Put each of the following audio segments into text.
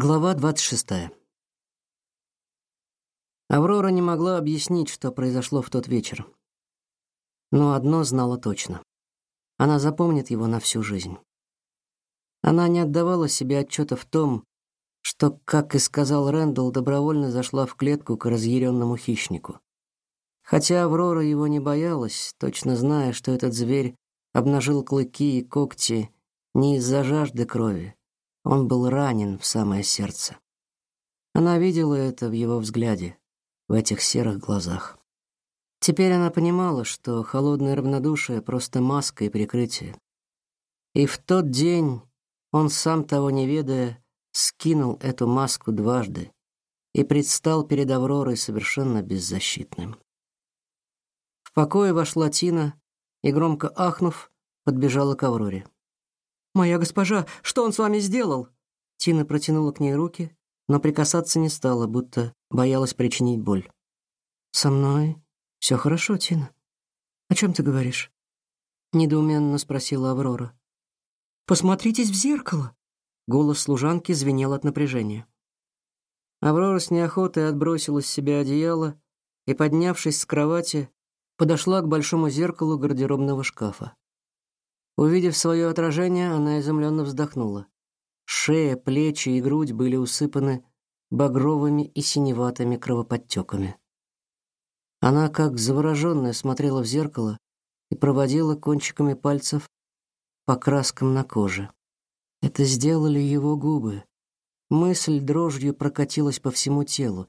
Глава 26. Аврора не могла объяснить, что произошло в тот вечер. Но одно знала точно. Она запомнит его на всю жизнь. Она не отдавала себе отчета в том, что, как и сказал Рэндалл, добровольно зашла в клетку к разъяренному хищнику. Хотя Аврора его не боялась, точно зная, что этот зверь обнажил клыки и когти не из-за жажды крови, он был ранен в самое сердце. Она видела это в его взгляде, в этих серых глазах. Теперь она понимала, что холодное равнодушие просто маска и прикрытие. И в тот день он сам того не ведая скинул эту маску дважды и предстал перед Авророй совершенно беззащитным. В покое вошла Тина и громко ахнув, подбежала к Авроре. Моя госпожа, что он с вами сделал? Тина протянула к ней руки, но прикасаться не стала, будто боялась причинить боль. Со мной все хорошо, Тина. О чем ты говоришь? недоуменно спросила Аврора. Посмотритесь в зеркало. Голос служанки звенел от напряжения. Аврора с неохотой отбросила с себя одеяло и, поднявшись с кровати, подошла к большому зеркалу гардеробного шкафа. Увидев свое отражение, она изумленно вздохнула. Шея, плечи и грудь были усыпаны багровыми и синеватыми кровоподтеками. Она, как завороженная, смотрела в зеркало и проводила кончиками пальцев по краскам на коже. Это сделали его губы. Мысль дрожью прокатилась по всему телу.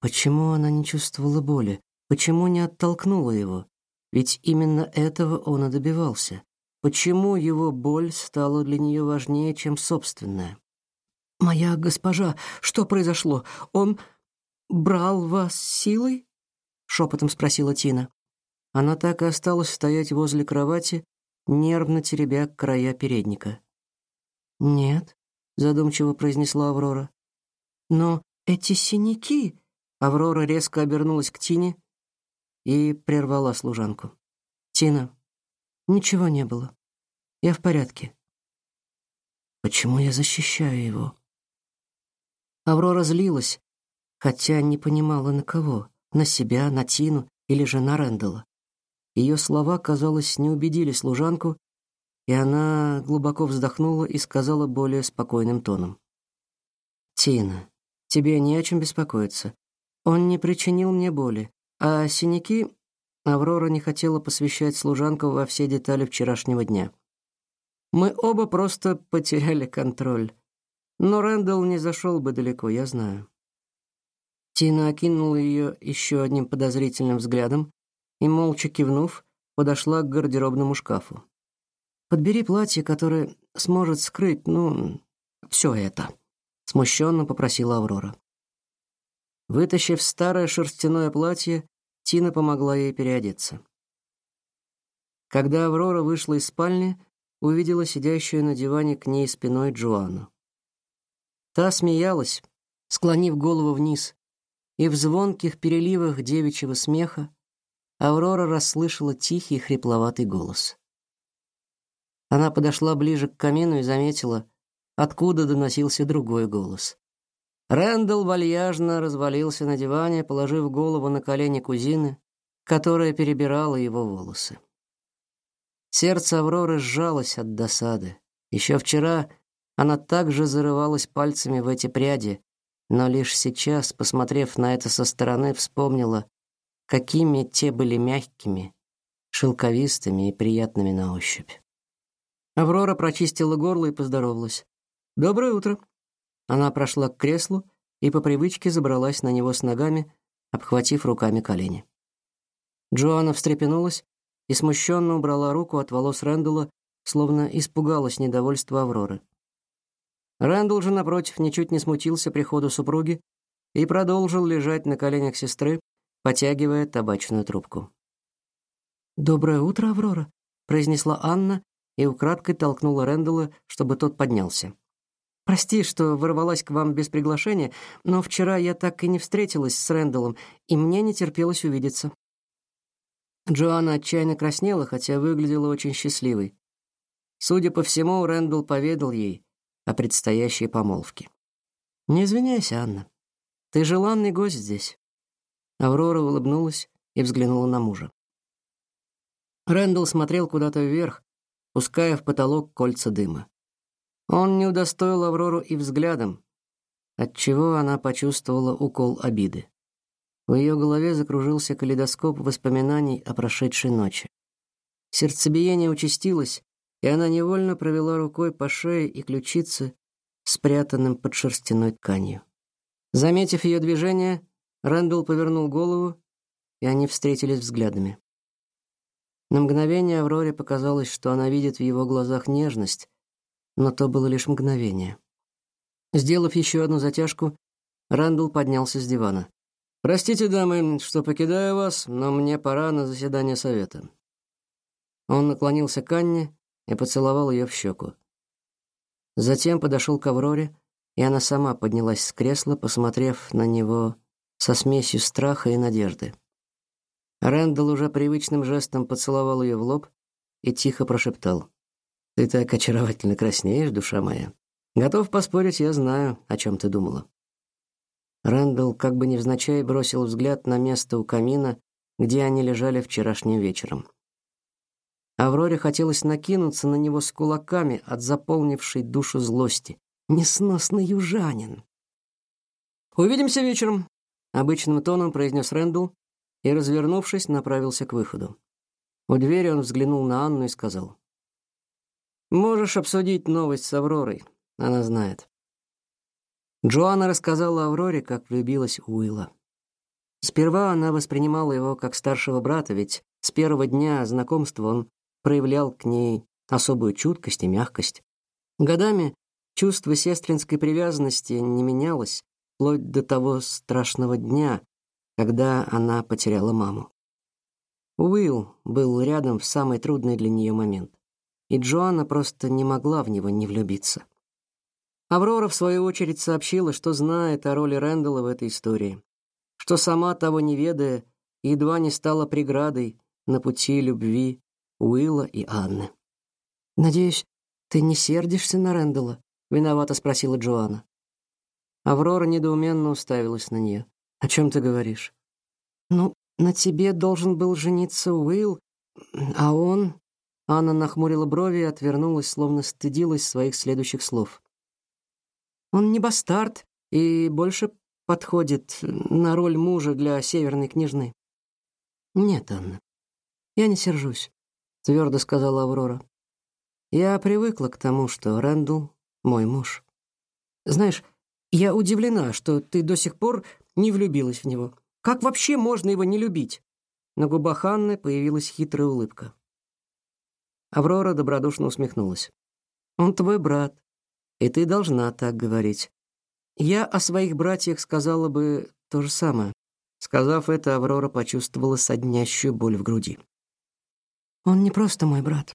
Почему она не чувствовала боли? Почему не оттолкнула его? Ведь именно этого он и добивался. Почему его боль стала для нее важнее, чем собственная? Моя госпожа, что произошло? Он брал вас силой? шепотом спросила Тина. Она так и осталась стоять возле кровати, нервно теребя края передника. "Нет", задумчиво произнесла Аврора. "Но эти синяки?" Аврора резко обернулась к Тине и прервала служанку. "Тина, Ничего не было. Я в порядке. Почему я защищаю его? Аврора злилась, хотя не понимала на кого: на себя, на Тину или же на Рэндала. Ее слова, казалось, не убедили служанку, и она глубоко вздохнула и сказала более спокойным тоном: "Тина, тебе не о чем беспокоиться. Он не причинил мне боли, а синяки Аврора не хотела посвящать служанку во все детали вчерашнего дня. Мы оба просто потеряли контроль. Но Рэндалл не зашел бы далеко, я знаю. Тина окинула ее еще одним подозрительным взглядом и, молча кивнув, подошла к гардеробному шкафу. «Подбери платье, которое сможет скрыть, ну, все это», — смущенно попросила Аврора. Вытащив старое шерстяное платье, Тина помогла ей переодеться. Когда Аврора вышла из спальни, увидела сидящую на диване к ней спиной Джоанну. Та смеялась, склонив голову вниз, и в звонких переливах девичьего смеха Аврора расслышала тихий хрипловатый голос. Она подошла ближе к камину и заметила, откуда доносился другой голос. Рэндалл вальяжно развалился на диване, положив голову на колени кузины, которая перебирала его волосы. Сердце Авроры сжалось от досады. Еще вчера она также зарывалась пальцами в эти пряди, но лишь сейчас, посмотрев на это со стороны, вспомнила, какими те были мягкими, шелковистыми и приятными на ощупь. Аврора прочистила горло и поздоровалась. «Доброе утро!» Она прошла к креслу и по привычке забралась на него с ногами, обхватив руками колени. Джоанна встрепенулась и смущенно убрала руку от волос Рэндалла, словно испугалась недовольства Авроры. Рэндалл же, напротив, ничуть не смутился приходу супруги и продолжил лежать на коленях сестры, потягивая табачную трубку. «Доброе утро, Аврора», — произнесла Анна и украдкой толкнула Рэндалла, чтобы тот поднялся. Прости, что ворвалась к вам без приглашения, но вчера я так и не встретилась с Рэндаллом, и мне не терпелось увидеться. Джоанна отчаянно краснела, хотя выглядела очень счастливой. Судя по всему, Рэндалл поведал ей о предстоящей помолвке. Не извиняйся, Анна. Ты желанный гость здесь. Аврора улыбнулась и взглянула на мужа. Рэндалл смотрел куда-то вверх, пуская в потолок кольца дыма. Он не удостоил Аврору и взглядом, отчего она почувствовала укол обиды. В ее голове закружился калейдоскоп воспоминаний о прошедшей ночи. Сердцебиение участилось, и она невольно провела рукой по шее и ключице, спрятанным под шерстяной тканью. Заметив ее движение, Рэндалл повернул голову, и они встретились взглядами. На мгновение Авроре показалось, что она видит в его глазах нежность, но то было лишь мгновение. Сделав еще одну затяжку, Рэндалл поднялся с дивана. Простите, дамы, что покидаю вас, но мне пора на заседание совета. Он наклонился к Анне и поцеловал ее в щеку. Затем подошел к Авроре, и она сама поднялась с кресла, посмотрев на него со смесью страха и надежды. Рэндалл уже привычным жестом поцеловал ее в лоб и тихо прошептал: "Ты так очаровательно краснеешь, душа моя. Готов поспорить, я знаю, о чем ты думала". Рэндалл как бы невзначай бросил взгляд на место у камина, где они лежали вчерашним вечером. Авроре хотелось накинуться на него с кулаками от заполнившей душу злости. Несносный южанин. Увидимся вечером, обычным тоном произнес Рэндалл и, развернувшись, направился к выходу. У двери он взглянул на Анну и сказал: "Можешь обсудить новость с Авророй, она знает". Джоанна рассказала Авроре, как влюбилась Уилла. Сперва она воспринимала его как старшего брата, ведь с первого дня знакомства он проявлял к ней особую чуткость и мягкость. Годами чувство сестринской привязанности не менялось, вплоть до того страшного дня, когда она потеряла маму. Уилл был рядом в самый трудный для нее момент, и Джоанна просто не могла в него не влюбиться. Аврора, в свою очередь, сообщила, что знает о роли Рэндалла в этой истории, что сама того не ведая, едва не стала преградой на пути любви Уилла и Анны. «Надеюсь, ты не сердишься на Рэндалла?» — виновато спросила Джоанна. Аврора недоуменно уставилась на нее. «О чем ты говоришь?» «Ну, на тебе должен был жениться Уилл, а он...» Анна нахмурила брови и отвернулась, словно стыдилась своих следующих слов. Он не бастард и больше подходит на роль мужа для северной княжны. Нет, Анна. Я не сержусь, твердо сказала Аврора. Я привыкла к тому, что Рэндл мой муж. Знаешь, я удивлена, что ты до сих пор не влюбилась в него. Как вообще можно его не любить? На губах Анны появилась хитрая улыбка. Аврора добродушно усмехнулась. Он твой брат, и ты должна так говорить. Я о своих братьях сказала бы то же самое. Сказав это, Аврора почувствовала соднящую боль в груди. Он не просто мой брат.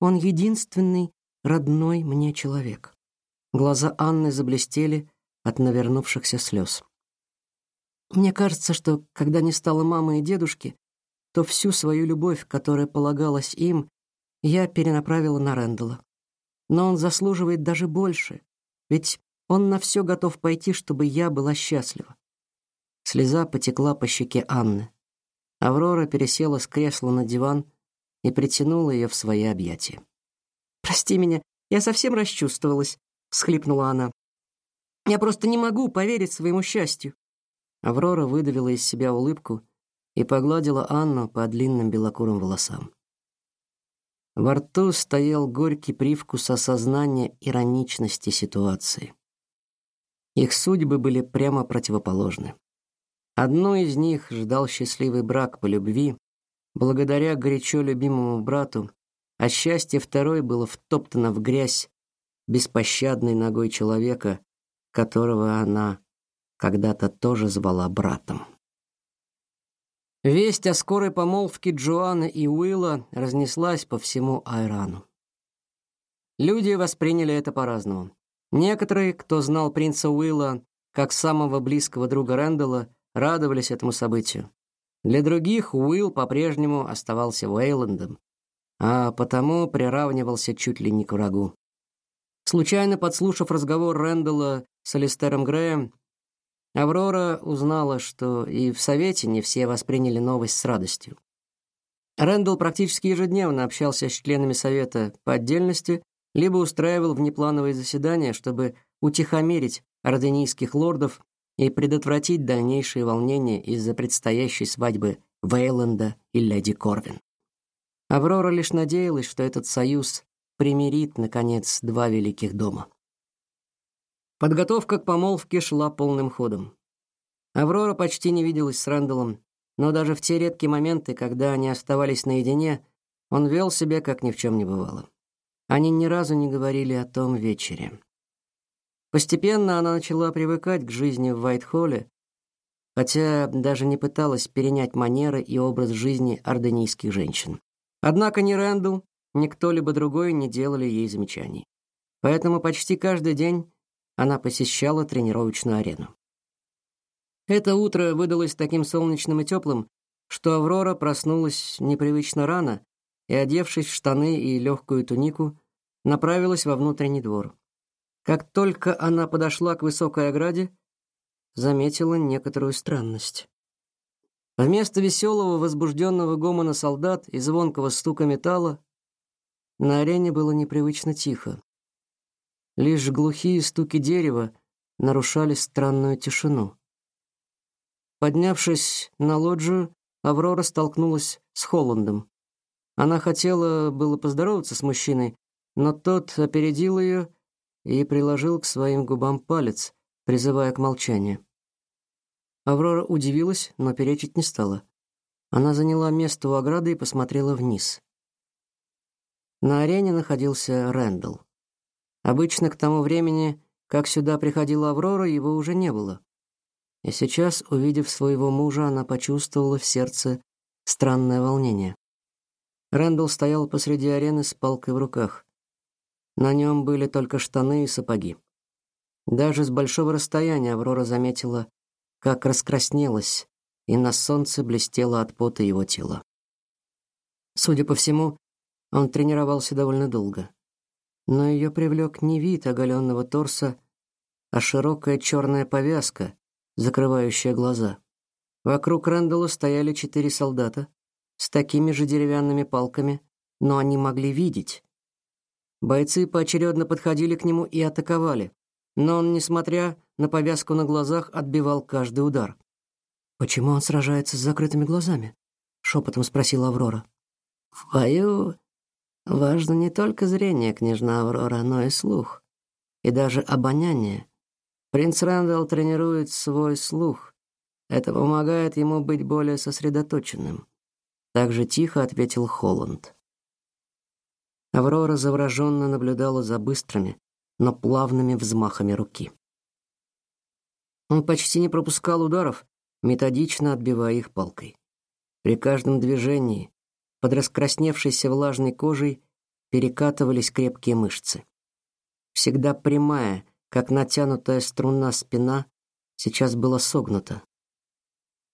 Он единственный родной мне человек. Глаза Анны заблестели от навернувшихся слез. Мне кажется, что когда не стало мамы и дедушки, то всю свою любовь, которая полагалась им, я перенаправила на Рэндала но он заслуживает даже больше, ведь он на все готов пойти, чтобы я была счастлива. Слеза потекла по щеке Анны. Аврора пересела с кресла на диван и притянула ее в свои объятия. Прости меня, я совсем расчувствовалась, всхлипнула она. Я просто не могу поверить своему счастью. Аврора выдавила из себя улыбку и погладила Анну по длинным белокурым волосам. Во рту стоял горький привкус осознания ироничности ситуации. Их судьбы были прямо противоположны. Одной из них ждал счастливый брак по любви, благодаря горячо любимому брату, а счастье второй было втоптано в грязь беспощадной ногой человека, которого она когда-то тоже звала братом. Весть о скорой помолвке Джоанны и Уилла разнеслась по всему Айрану. Люди восприняли это по-разному. Некоторые, кто знал принца Уилла как самого близкого друга Рэндалла, радовались этому событию. Для других Уилл по-прежнему оставался Уэйлендом, а потому приравнивался чуть ли не к врагу. Случайно подслушав разговор Рэндалла с Алистером Греем, Аврора узнала, что и в совете не все восприняли новость с радостью. Рэндалл практически ежедневно общался с членами совета по отдельности, либо устраивал внеплановые заседания, чтобы утихомирить орденийских лордов и предотвратить дальнейшие волнения из-за предстоящей свадьбы Вейланда и леди Корвин. Аврора лишь надеялась, что этот союз примирит наконец два великих дома. Подготовка к помолвке шла полным ходом. Аврора почти не виделась с Рэндаллом, но даже в те редкие моменты, когда они оставались наедине, он вел себя как ни в чем не бывало. Они ни разу не говорили о том вечере. Постепенно она начала привыкать к жизни в Вайтхолле, хотя даже не пыталась перенять манеры и образ жизни орденийских женщин. Однако ни Рэндалл, ни кто-либо другой не делали ей замечаний. Поэтому почти каждый день она посещала тренировочную арену. Это утро выдалось таким солнечным и теплым, что Аврора проснулась непривычно рано и, одевшись в штаны и легкую тунику, направилась во внутренний двор. Как только она подошла к высокой ограде, заметила некоторую странность. Вместо веселого, возбужденного гомона солдат и звонкого стука металла на арене было непривычно тихо. Лишь глухие стуки дерева нарушали странную тишину. Поднявшись на лоджию, Аврора столкнулась с Холландом. Она хотела было поздороваться с мужчиной, но тот опередил ее и приложил к своим губам палец, призывая к молчанию. Аврора удивилась, но перечить не стала. Она заняла место у ограды и посмотрела вниз. На арене находился Рэндалл. Обычно к тому времени, как сюда приходила Аврора, его уже не было. И сейчас, увидев своего мужа, она почувствовала в сердце странное волнение. Рэндалл стоял посреди арены с палкой в руках. На нем были только штаны и сапоги. Даже с большого расстояния Аврора заметила, как раскраснелась, и на солнце блестело от пота его тело. Судя по всему, он тренировался довольно долго. Но ее привлек не вид оголенного торса, а широкая черная повязка, закрывающая глаза. Вокруг Рэндалла стояли четыре солдата с такими же деревянными палками, но они могли видеть. Бойцы поочередно подходили к нему и атаковали, но он, несмотря на повязку на глазах, отбивал каждый удар. «Почему он сражается с закрытыми глазами?» — шепотом спросила Аврора. «В бою важно не только зрение, княжна Аврора, но и слух, и даже обоняние. Принц Рэндалл тренирует свой слух. Это помогает ему быть более сосредоточенным. Так же тихо ответил Холланд. Аврора завороженно наблюдала за быстрыми, но плавными взмахами руки. Он почти не пропускал ударов, методично отбивая их палкой. При каждом движении под раскрасневшейся влажной кожей перекатывались крепкие мышцы. Всегда прямая, как натянутая струна спина сейчас была согнута,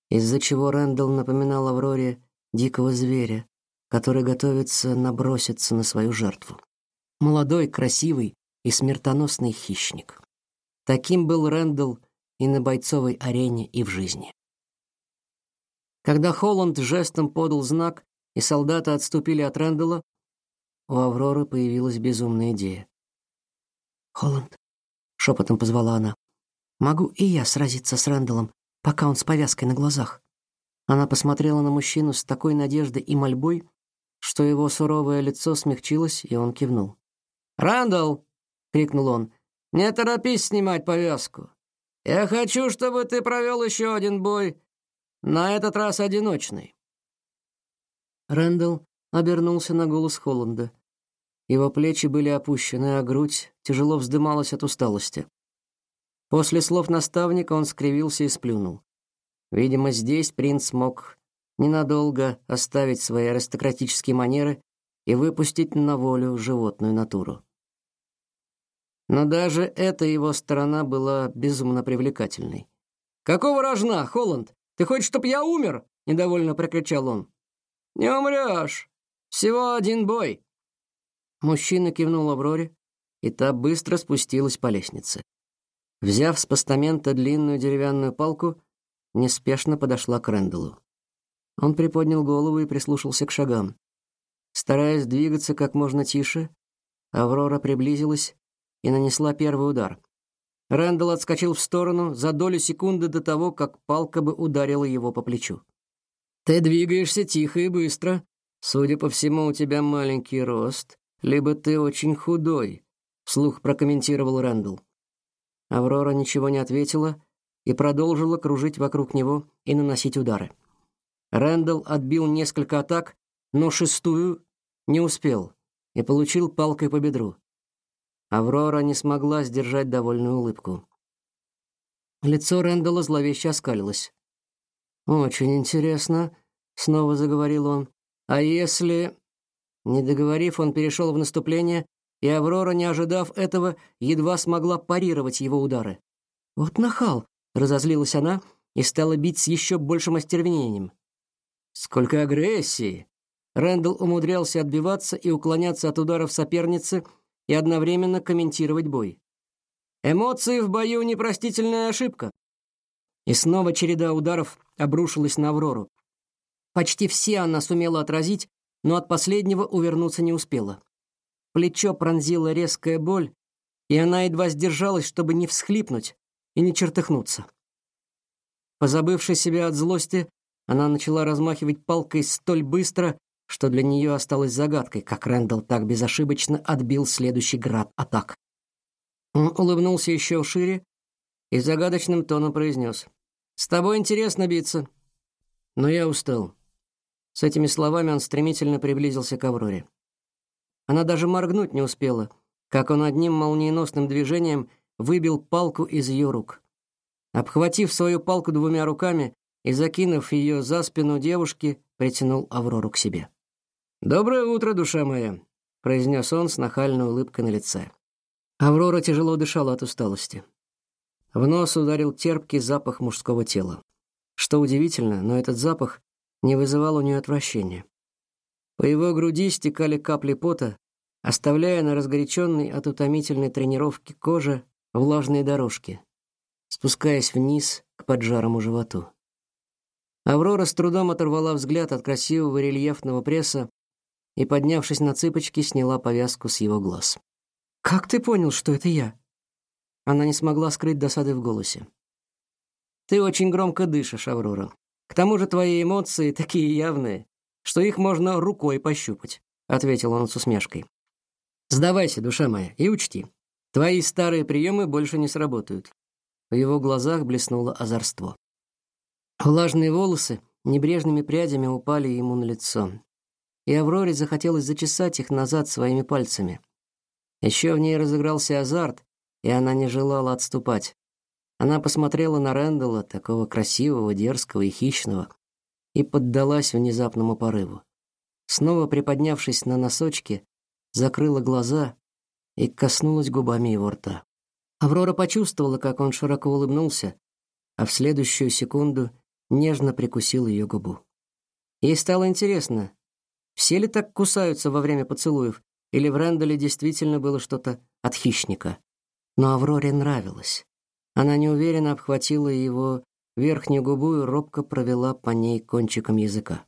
из-за чего Рэндалл напоминал Авроре дикого зверя, который готовится наброситься на свою жертву. Молодой, красивый и смертоносный хищник. Таким был Рэндалл и на бойцовой арене, и в жизни. Когда Холланд жестом подал знак, и солдаты отступили от Рэндалла, у Авроры появилась безумная идея. «Холланд, шепотом позвала она. Могу и я сразиться с Рэндаллом, пока он с повязкой на глазах. Она посмотрела на мужчину с такой надеждой и мольбой, что его суровое лицо смягчилось, и он кивнул. "Рэндалл!" крикнул он. "Не торопись снимать повязку. Я хочу, чтобы ты провел еще один бой, на этот раз одиночный". Рэндалл обернулся на голос Холланда. Его плечи были опущены, а грудь тяжело вздымалась от усталости. После слов наставника он скривился и сплюнул. Видимо, здесь принц мог ненадолго оставить свои аристократические манеры и выпустить на волю животную натуру. Но даже эта его сторона была безумно привлекательной. «Какого рожна, Холланд? Ты хочешь, чтоб я умер?» — недовольно прокричал он. «Не умрешь. Всего один бой. Мужчина кивнул Авроре, и та быстро спустилась по лестнице. Взяв с постамента длинную деревянную палку, неспешно подошла к Рэндаллу. Он приподнял голову и прислушался к шагам. Стараясь двигаться как можно тише, Аврора приблизилась и нанесла первый удар. Рэндалл отскочил в сторону за долю секунды до того, как палка бы ударила его по плечу. «Ты двигаешься тихо и быстро. Судя по всему, у тебя маленький рост, либо ты очень худой», — вслух прокомментировал Рэндалл. Аврора ничего не ответила и продолжила кружить вокруг него и наносить удары. Рэндалл отбил несколько атак, но шестую не успел и получил палкой по бедру. Аврора не смогла сдержать довольную улыбку. Лицо Рэндалла зловеще оскалилось. «Очень интересно», — снова заговорил он. «А если...» Не договорив, он перешел в наступление, и Аврора, не ожидав этого, едва смогла парировать его удары. «Вот нахал!» — разозлилась она и стала бить с еще большим остервенением. «Сколько агрессии!» Рэндалл умудрялся отбиваться и уклоняться от ударов соперницы и одновременно комментировать бой. «Эмоции в бою — непростительная ошибка!» И снова череда ударов обрушилась на Аврору. Почти все она сумела отразить, но от последнего увернуться не успела. Плечо пронзила резкая боль, и она едва сдержалась, чтобы не всхлипнуть и не чертыхнуться. Позабывши себя от злости, она начала размахивать палкой столь быстро, что для нее осталось загадкой, как Рэндалл так безошибочно отбил следующий град атак. Он улыбнулся еще шире и загадочным тоном произнес. «С тобой интересно биться, но я устал». С этими словами он стремительно приблизился к Авроре. Она даже моргнуть не успела, как он одним молниеносным движением выбил палку из ее рук. Обхватив свою палку двумя руками и закинув ее за спину девушки, притянул Аврору к себе. «Доброе утро, душа моя», — произнес он с нахальной улыбкой на лице. Аврора тяжело дышала от усталости. В нос ударил терпкий запах мужского тела. Что удивительно, но этот запах не вызывал у нее отвращения. По его груди стекали капли пота, оставляя на разгоряченной от утомительной тренировки коже влажные дорожки, спускаясь вниз к поджарому животу. Аврора с трудом оторвала взгляд от красивого рельефного пресса и, поднявшись на цыпочки, сняла повязку с его глаз. «Как ты понял, что это я?» Она не смогла скрыть досады в голосе. «Ты очень громко дышишь, Аврора. К тому же твои эмоции такие явные, что их можно рукой пощупать», — ответил он с усмешкой. «Сдавайся, душа моя, и учти, твои старые приемы больше не сработают». В его глазах блеснуло озорство. Влажные волосы небрежными прядями упали ему на лицо, и Авроре захотелось зачесать их назад своими пальцами. Еще в ней разыгрался азарт, и она не желала отступать. Она посмотрела на Рэндалла, такого красивого, дерзкого и хищного, и поддалась внезапному порыву. Снова приподнявшись на носочки, закрыла глаза и коснулась губами его рта. Аврора почувствовала, как он широко улыбнулся, а в следующую секунду нежно прикусил ее губу. Ей стало интересно, все ли так кусаются во время поцелуев, или в Рэндалле действительно было что-то от хищника. Но Авроре нравилось. Она неуверенно обхватила его верхнюю губу и робко провела по ней кончиком языка.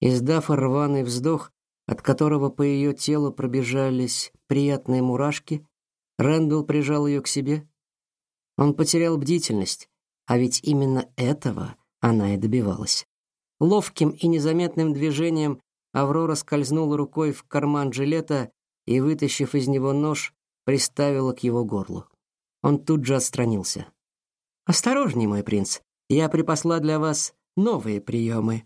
Издав рваный вздох, от которого по ее телу пробежались приятные мурашки, Рэндалл прижал ее к себе. Он потерял бдительность, а ведь именно этого она и добивалась. Ловким и незаметным движением Аврора скользнула рукой в карман жилета и, вытащив из него нож, приставила к его горлу. Он тут же отстранился. «Осторожней, мой принц, я припасла для вас новые приемы»,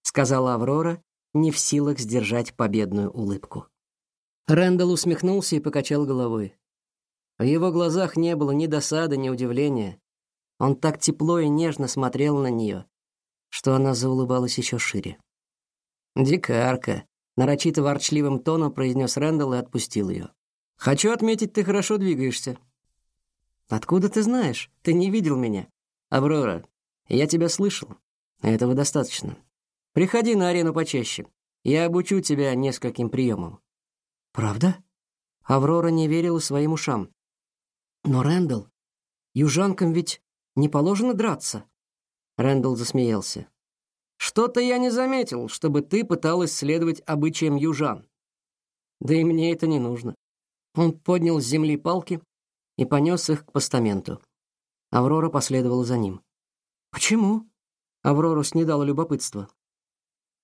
сказала Аврора, не в силах сдержать победную улыбку. Рэндалл усмехнулся и покачал головой. В его глазах не было ни досады, ни удивления. Он так тепло и нежно смотрел на нее, что она заулыбалась еще шире. «Дикарка», — нарочито ворчливым тоном произнес Рэндалл и отпустил ее. «Хочу отметить, ты хорошо двигаешься». «Откуда ты знаешь? Ты не видел меня». «Аврора, я тебя слышал. Этого достаточно. Приходи на арену почаще. Я обучу тебя нескольким приемам». «Правда?» Аврора не верила своим ушам. Но Рэндалл Южанкам ведь не положено драться. Рэндалл засмеялся. Что-то я не заметил, чтобы ты пыталась следовать обычаям южан. Да и мне это не нужно. Он поднял с земли палки и понес их к постаменту. Аврора последовала за ним. Почему? Аврору снедало любопытство.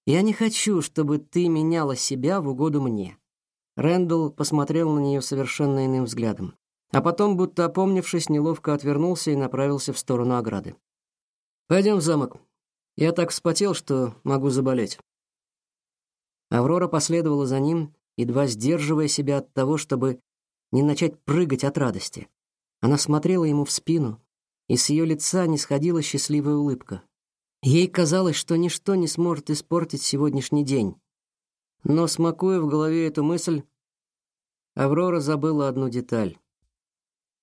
Я не хочу, чтобы ты меняла себя в угоду мне. Рэндалл посмотрел на нее совершенно иным взглядом, а потом, будто опомнившись, неловко отвернулся и направился в сторону ограды. Пойдем в замок. Я так вспотел, что могу заболеть. Аврора последовала за ним, едва сдерживая себя от того, чтобы не начать прыгать от радости. Она смотрела ему в спину, и с ее лица не сходила счастливая улыбка. Ей казалось, что ничто не сможет испортить сегодняшний день. Но смакуя в голове эту мысль, Аврора забыла одну деталь.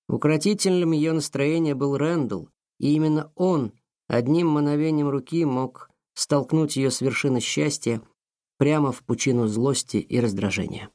Укротителем ее настроения был Рэндалл, и именно он одним мановением руки мог столкнуть ее с вершины счастья прямо в пучину злости и раздражения.